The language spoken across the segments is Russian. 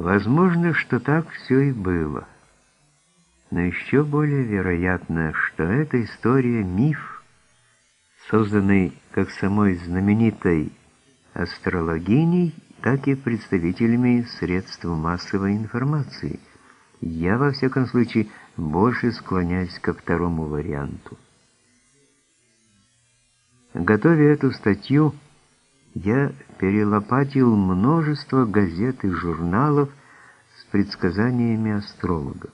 Возможно, что так все и было. Но еще более вероятно, что эта история — миф, созданный как самой знаменитой астрологиней, так и представителями средств массовой информации. Я, во всяком случае, больше склоняюсь ко второму варианту. Готовя эту статью, я перелопатил множество газет и журналов с предсказаниями астрологов.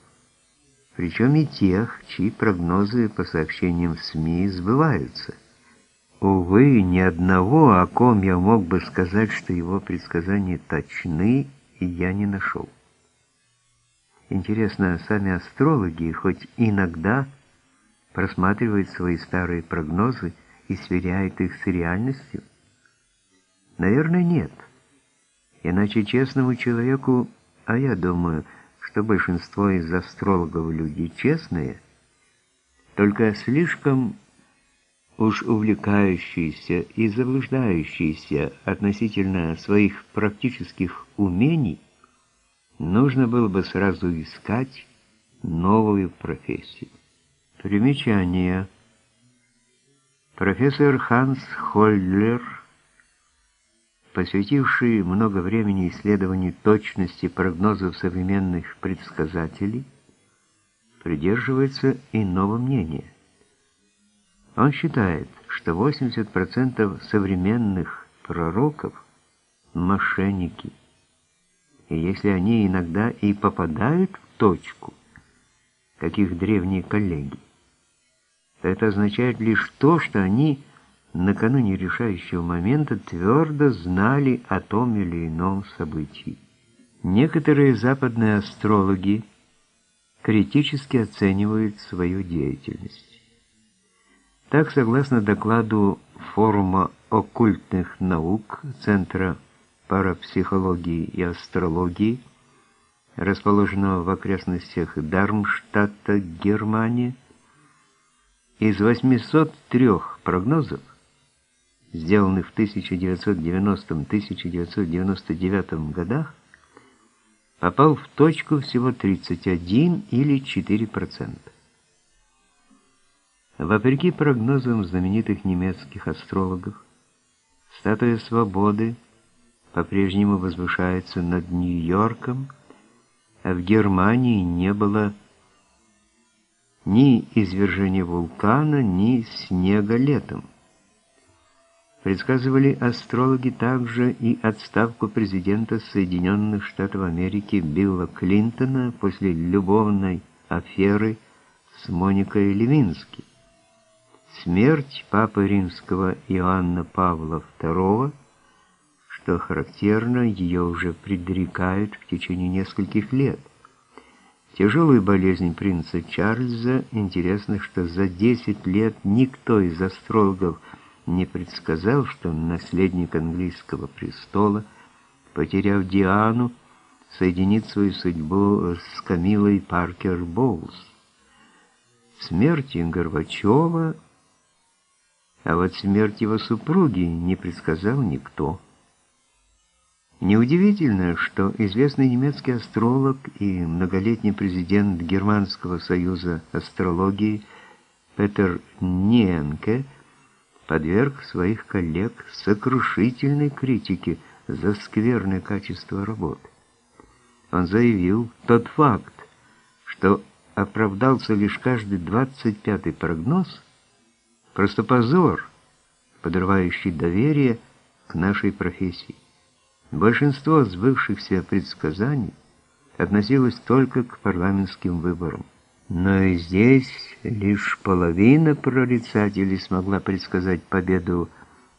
Причем и тех, чьи прогнозы по сообщениям СМИ сбываются. Увы, ни одного, о ком я мог бы сказать, что его предсказания точны, я не нашел. Интересно, сами астрологи хоть иногда просматривают свои старые прогнозы и сверяют их с реальностью? Наверное, нет. Иначе честному человеку, а я думаю, что большинство из астрологов люди честные, только слишком уж увлекающиеся и заблуждающиеся относительно своих практических умений, нужно было бы сразу искать новую профессию. Примечание. Профессор Ханс Хольдлер посвятивший много времени исследованию точности прогнозов современных предсказателей, придерживается иного мнения. Он считает, что 80% современных пророков – мошенники, и если они иногда и попадают в точку, как их древние коллеги, то это означает лишь то, что они – накануне решающего момента твердо знали о том или ином событии. Некоторые западные астрологи критически оценивают свою деятельность. Так, согласно докладу Форума оккультных наук Центра парапсихологии и астрологии, расположенного в окрестностях Дармштадта, Германия, из 803 прогнозов сделанных в 1990-1999 годах, попал в точку всего 31 или 4%. Вопреки прогнозам знаменитых немецких астрологов, статуя свободы по-прежнему возвышается над Нью-Йорком, а в Германии не было ни извержения вулкана, ни снега летом. Предсказывали астрологи также и отставку президента Соединенных Штатов Америки Билла Клинтона после любовной аферы с Моникой Левински, смерть папы римского Иоанна Павла II, что характерно, ее уже предрекают в течение нескольких лет. Тяжелую болезнь принца Чарльза, интересно, что за 10 лет никто из астрологов не предсказал, что наследник английского престола, потеряв Диану, соединит свою судьбу с Камилой Паркер Боулс. Смерти Горбачева, а вот смерть его супруги не предсказал никто. Неудивительно, что известный немецкий астролог и многолетний президент Германского союза астрологии Петер Ниенке – подверг своих коллег сокрушительной критике за скверное качество работы. Он заявил тот факт, что оправдался лишь каждый 25-й прогноз, просто позор, подрывающий доверие к нашей профессии. Большинство сбывшихся предсказаний относилось только к парламентским выборам. Но и здесь лишь половина прорицателей смогла предсказать победу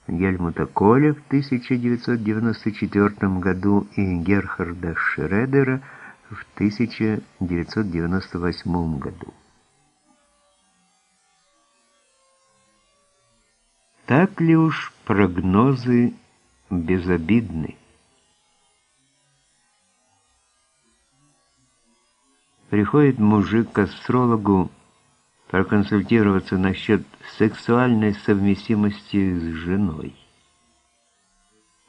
Гельмута Коля в 1994 году и Герхарда Шредера в 1998 году. Так ли уж прогнозы безобидны? Приходит мужик к астрологу проконсультироваться насчет сексуальной совместимости с женой.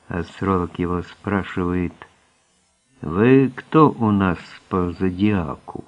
Астролог его спрашивает, Вы кто у нас по зодиаку?